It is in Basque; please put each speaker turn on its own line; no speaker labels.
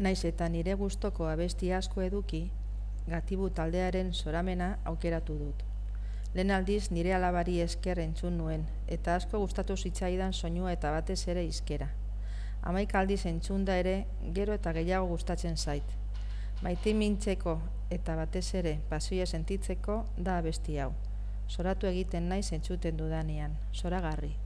Naiz eta nire gustoko abesti asko eduki, gatibu taldearen soramena aukeratu dut. Lehen aldiz nire alabari esker entzun nuen, eta asko gustatu zitzaidan soinua eta batez ere izkera. Amaik aldiz entzun da ere, gero eta gehiago gustatzen zait. Maite mintzeko eta batez ere pasioa sentitzeko da abesti hau. Soratu egiten naiz entzuten dudanean, soragarri.